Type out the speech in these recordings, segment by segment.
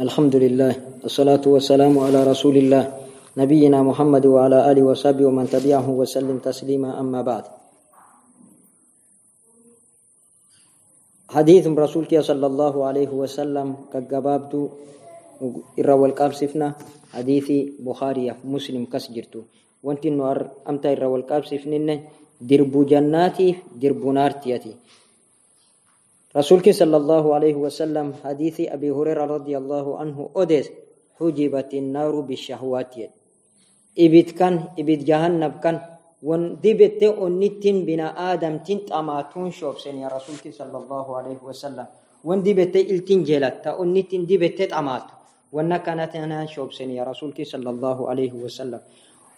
الحمد لله الصلاة والسلام على رسول الله نبينا محمد وعلى آله وصحبه ومن تبعه وسلم تسليما أما بعد حديث رسولك صلى الله عليه وسلم كجبابد إرى والقاب سفنا حديث بخاري مسلم كسجرتو وانت النوار أمتا إرى والقاب سفنين درب جناتي درب نارتيتي رسولك صلى الله عليه وسلم حديث أبي هريرة رضي الله عنه أدس حجبت النار بالشهوات إبت كان إبت جهنم كان ون دبت أنتين بنا آدم تنت أماتون شوف سن يا رسولك صلى الله عليه وسلم. ون دبت إلتين جلت أنتين دبت أمات. ون كانت أنا شوف سن يا رسولك صلى الله عليه وسلم.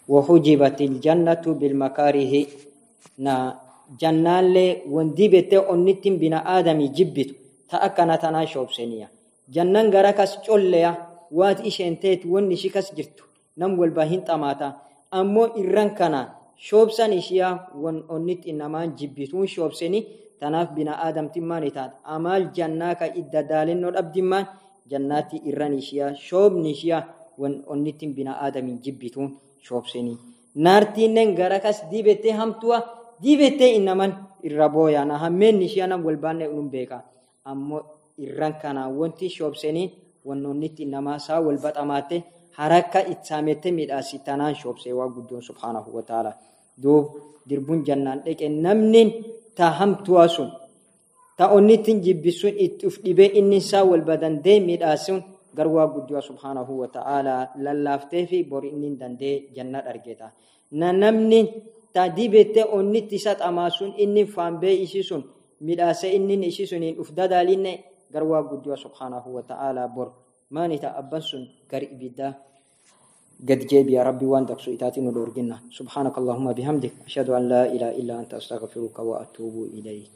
وحجبت الجنة بالمكاره نا jannaallee wanti bettee onnittiin bina aadamii jibbitu ta akkana tanaa shoobseniya jannan gara kas colleya waat isheen teet wanni ishi kas jirtu nam walbaa hin xamaata ammoo irran kana shoobsan ishiyaa wan onnit innamaan jibbituun shoobseni tanaaf bina aadamtin maan itaat amaal jannaa ka idda daalennoo dhabdimmaan jannaatti irran ishiyaa shoobni ishiyaa wan onnittin bina aadamin jibbituun shoobseni naartiinnen gara kas dibettee hamtuwa dibettee innaman irra booyaana. Hammeen ishee nam walbaanne unum beeka ammoo irran kana wanti shoobsanii wannoonnitti innamaa saa wal baxamaatte harakka itsaamette midhaasi tanaan shoobsee waa guddoon subhaanahu wa ta'ala duub dirbuun jannaan dheqe namni ta hamtuwaa sun ta jibbisuun itti uf dhibee inni isaa wal badandee midhaasuun garwaa guddaa subhaanahu wa lallaaftee fi bor inni dandee janna dhargeeta. Na namni tadibette onnitti isa xamaasuun inni faanbee ishii sun midhaase inni ishii suniin uf dadaalinne garwaa guddaa subhaanahu wa ta'aalaa bor maanita abban sun gar ibiddaa قد جيب يا ربي وان دقسو إتاتي ندورجنا سبحانك اللهم بحمدك أشهد أن لا إله إلا أنت أستغفرك وأتوب إليك